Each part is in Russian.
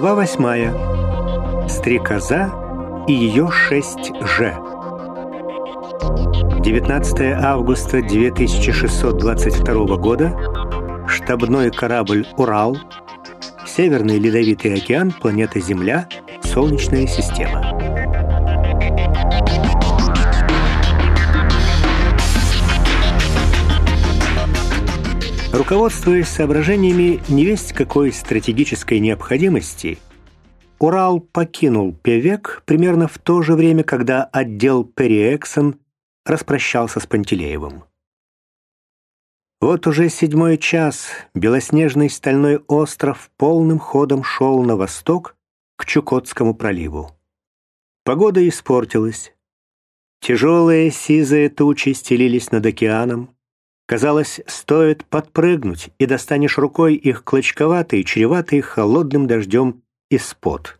Глава восьмая. Стрекоза и ее шесть Ж. 19 августа 2622 года. Штабной корабль «Урал». Северный ледовитый океан, планета Земля, Солнечная система. Руководствуясь соображениями невесть какой стратегической необходимости, Урал покинул Певек примерно в то же время, когда отдел Перри Эксон распрощался с Пантелеевым. Вот уже седьмой час белоснежный стальной остров полным ходом шел на восток к Чукотскому проливу. Погода испортилась. Тяжелые сизые тучи стелились над океаном. Казалось, стоит подпрыгнуть, и достанешь рукой их клочковатый, чреватый холодным дождем из-под.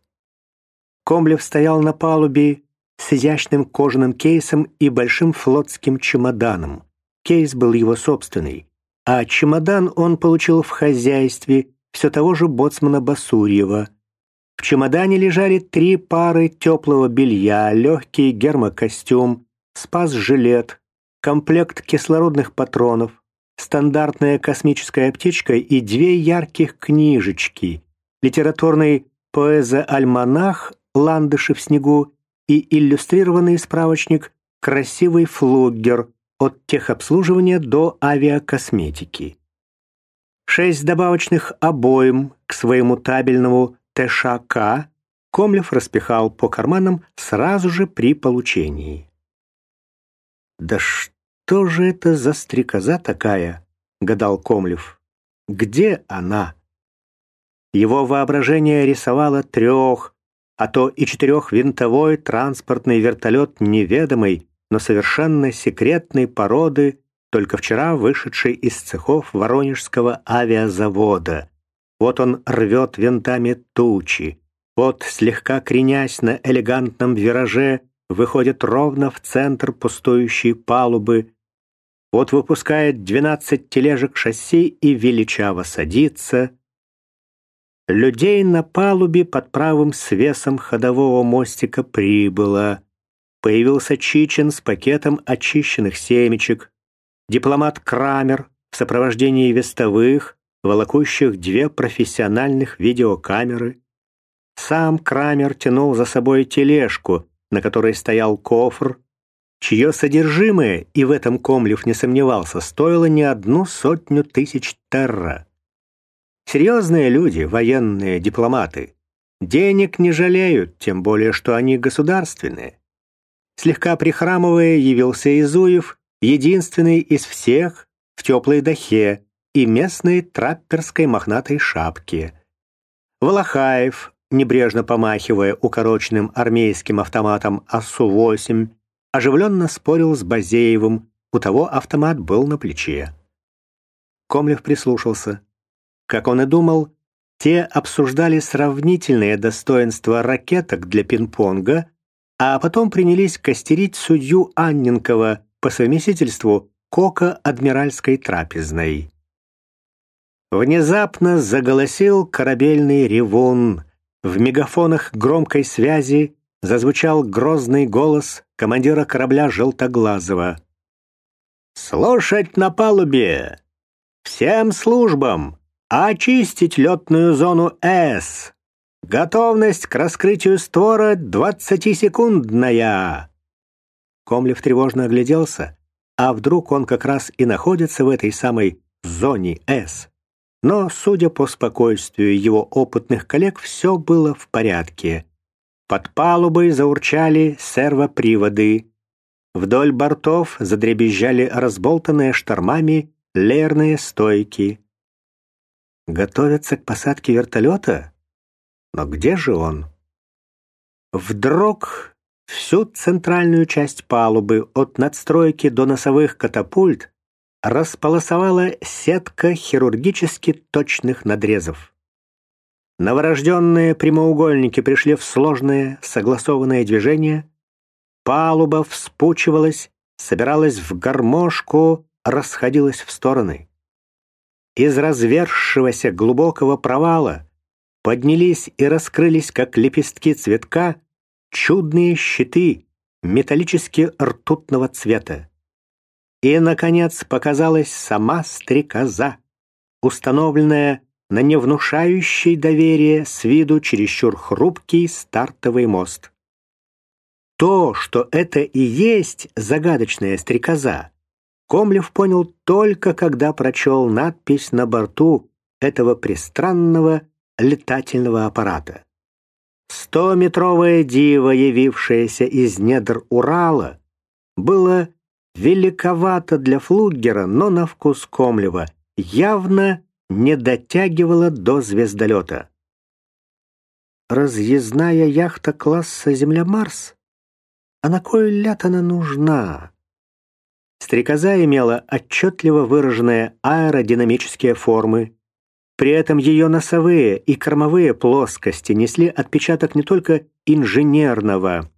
Комлев стоял на палубе с изящным кожаным кейсом и большим флотским чемоданом. Кейс был его собственный, а чемодан он получил в хозяйстве все того же боцмана Басурьева. В чемодане лежали три пары теплого белья, легкий гермокостюм, спас-жилет, комплект кислородных патронов, стандартная космическая аптечка и две ярких книжечки, литературный поэза-альманах «Ландыши в снегу» и иллюстрированный справочник «Красивый флуггер» от техобслуживания до авиакосметики. Шесть добавочных обоим к своему табельному ТШК Комлев распихал по карманам сразу же при получении. «Да что же это за стрекоза такая?» — гадал Комлев. «Где она?» Его воображение рисовало трех, а то и четырехвинтовой транспортный вертолет неведомой, но совершенно секретной породы, только вчера вышедший из цехов Воронежского авиазавода. Вот он рвет винтами тучи, вот, слегка кренясь на элегантном вираже, выходит ровно в центр пустующей палубы, вот выпускает двенадцать тележек шасси и величаво садится. Людей на палубе под правым свесом ходового мостика прибыло. Появился Чичин с пакетом очищенных семечек. Дипломат Крамер в сопровождении вестовых, волокущих две профессиональных видеокамеры. Сам Крамер тянул за собой тележку, на которой стоял кофр, чье содержимое, и в этом Комлев не сомневался, стоило не одну сотню тысяч терра. Серьезные люди, военные дипломаты, денег не жалеют, тем более, что они государственные. Слегка прихрамывая, явился Изуев, единственный из всех в теплой дахе и местной трапперской мохнатой шапке. Волохаев, небрежно помахивая укороченным армейским автоматом АСУ-8, оживленно спорил с Базеевым, у того автомат был на плече. Комлев прислушался. Как он и думал, те обсуждали сравнительные достоинства ракеток для пинг-понга, а потом принялись костерить судью Анненкова по совместительству Кока Адмиральской трапезной. Внезапно заголосил корабельный ревун — в мегафонах громкой связи зазвучал грозный голос командира корабля Желтоглазого. «Слушать на палубе! Всем службам! Очистить летную зону С! Готовность к раскрытию створа двадцатисекундная!» Комлев тревожно огляделся, а вдруг он как раз и находится в этой самой зоне С. Но, судя по спокойствию его опытных коллег, все было в порядке. Под палубой заурчали сервоприводы. Вдоль бортов задребезжали разболтанные штормами лерные стойки. Готовятся к посадке вертолета? Но где же он? Вдруг всю центральную часть палубы от надстройки до носовых катапульт располосовала сетка хирургически точных надрезов. Новорожденные прямоугольники пришли в сложное, согласованное движение. Палуба вспучивалась, собиралась в гармошку, расходилась в стороны. Из развершегося глубокого провала поднялись и раскрылись, как лепестки цветка, чудные щиты металлически ртутного цвета. И, наконец, показалась сама стрекоза, установленная на невнушающий доверие с виду чересчур хрупкий стартовый мост. То, что это и есть загадочная стрекоза, Комлев понял только, когда прочел надпись на борту этого пристранного летательного аппарата. Стометровое диво, явившееся из недр Урала, было великовато для флугера, но на вкус Комлева явно не дотягивало до звездолета. Разъездная яхта класса «Земля-Марс»? А на кой ляд она нужна? Стрекоза имела отчетливо выраженные аэродинамические формы, при этом ее носовые и кормовые плоскости несли отпечаток не только инженерного,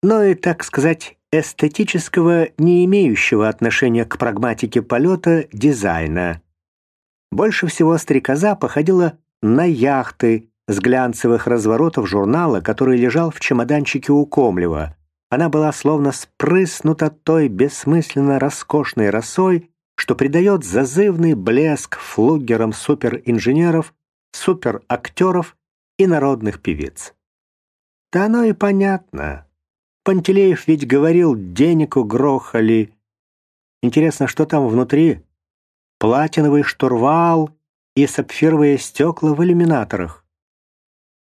но и, так сказать, эстетического, не имеющего отношения к прагматике полета дизайна. Больше всего стрекоза походила на яхты с глянцевых разворотов журнала, который лежал в чемоданчике у Комлева. Она была словно спрыснута той бессмысленно роскошной росой, что придает зазывный блеск флугерам суперинженеров, суперактеров и народных певиц. Да оно и понятно. Пантелеев ведь говорил, денег угрохали. Интересно, что там внутри? Платиновый штурвал и сапфировые стекла в иллюминаторах.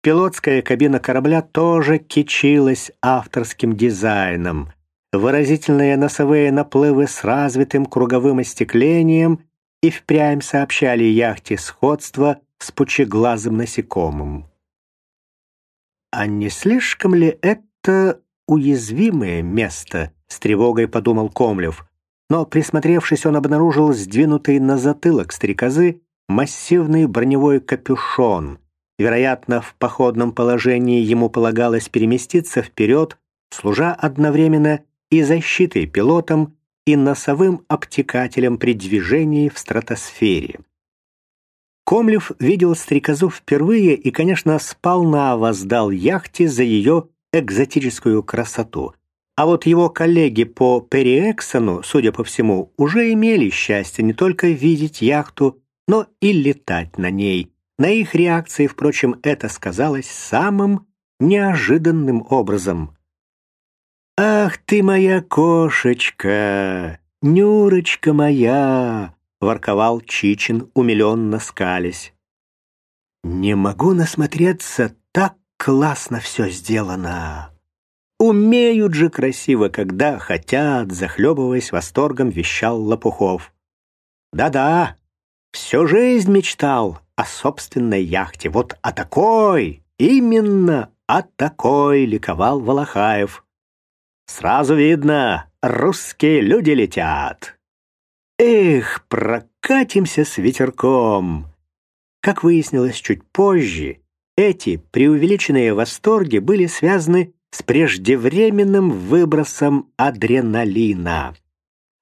Пилотская кабина корабля тоже кичилась авторским дизайном выразительные носовые наплывы с развитым круговым остеклением и впрямь сообщали яхте сходство с пучеглазым насекомым. «А не слишком ли это уязвимое место?» — с тревогой подумал Комлев. Но, присмотревшись, он обнаружил сдвинутый на затылок стрекозы массивный броневой капюшон. Вероятно, в походном положении ему полагалось переместиться вперед, служа одновременно и защитой пилотам, и носовым обтекателем при движении в стратосфере. Комлев видел стрекозу впервые и, конечно, сполна воздал яхте за ее экзотическую красоту. А вот его коллеги по Периэксону, судя по всему, уже имели счастье не только видеть яхту, но и летать на ней. На их реакции, впрочем, это сказалось самым неожиданным образом. «Ах ты моя кошечка, Нюрочка моя!» — ворковал Чичин, умиленно скались. «Не могу насмотреться, так классно все сделано!» «Умеют же красиво, когда хотят», — захлебываясь восторгом, вещал Лопухов. «Да-да, всю жизнь мечтал о собственной яхте. Вот о такой, именно о такой ликовал Волохаев». Сразу видно, русские люди летят. Эх, прокатимся с ветерком. Как выяснилось чуть позже, эти преувеличенные восторги были связаны с преждевременным выбросом адреналина.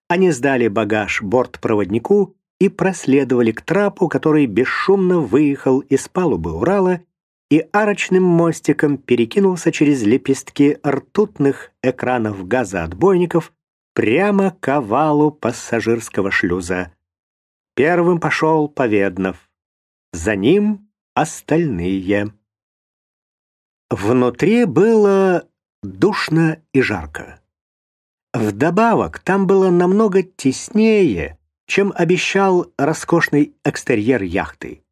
Они сдали багаж бортпроводнику и проследовали к трапу, который бесшумно выехал из палубы Урала и арочным мостиком перекинулся через лепестки ртутных экранов газоотбойников прямо к овалу пассажирского шлюза. Первым пошел Поведнов. За ним остальные. Внутри было душно и жарко. Вдобавок, там было намного теснее, чем обещал роскошный экстерьер яхты.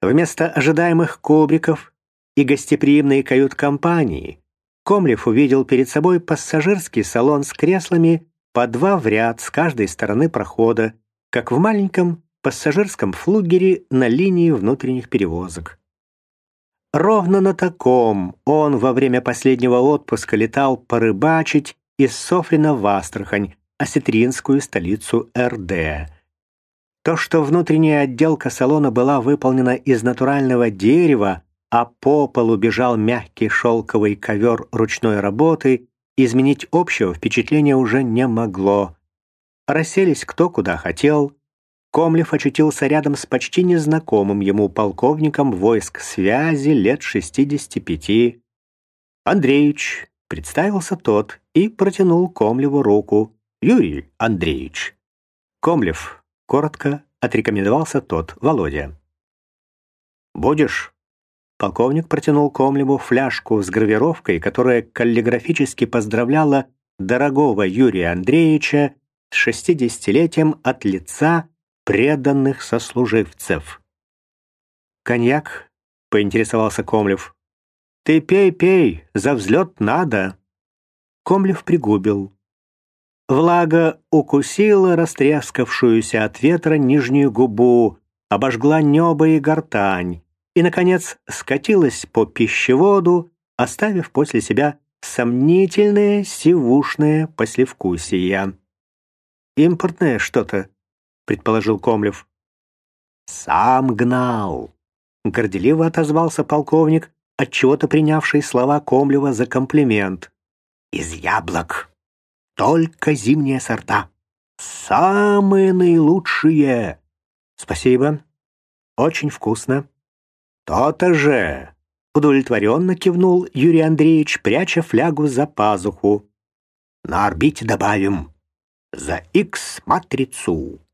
Вместо ожидаемых кубриков и гостеприимной кают-компании Комлев увидел перед собой пассажирский салон с креслами по два в ряд с каждой стороны прохода, как в маленьком пассажирском флугере на линии внутренних перевозок. Ровно на таком он во время последнего отпуска летал порыбачить из Софрина в Астрахань, осетринскую столицу РД. То, что внутренняя отделка салона была выполнена из натурального дерева, а по полу бежал мягкий шелковый ковер ручной работы, изменить общего впечатления уже не могло. Расселись кто куда хотел. Комлев очутился рядом с почти незнакомым ему полковником войск связи лет 65. Андреевич, представился тот и протянул Комлеву руку. «Юрий Андреевич». Комлев, коротко отрекомендовался тот, Володя. «Будешь?» Полковник протянул Комлеву фляжку с гравировкой, которая каллиграфически поздравляла дорогого Юрия Андреевича с шестидесятилетием от лица преданных сослуживцев. «Коньяк?» — поинтересовался Комлев. «Ты пей, пей, за взлет надо!» Комлев пригубил. Влага укусила растрескавшуюся от ветра нижнюю губу, обожгла небо и гортань и, наконец, скатилась по пищеводу, оставив после себя сомнительное сивушное послевкусие. «Импортное что-то», — предположил Комлев. «Сам гнал», — горделиво отозвался полковник, отчего-то принявший слова Комлева за комплимент. «Из яблок. Только зимние сорта. Самые наилучшие». «Спасибо. Очень вкусно». «То-то же!» — удовлетворенно кивнул Юрий Андреевич, пряча флягу за пазуху. «На орбите добавим. За X-матрицу».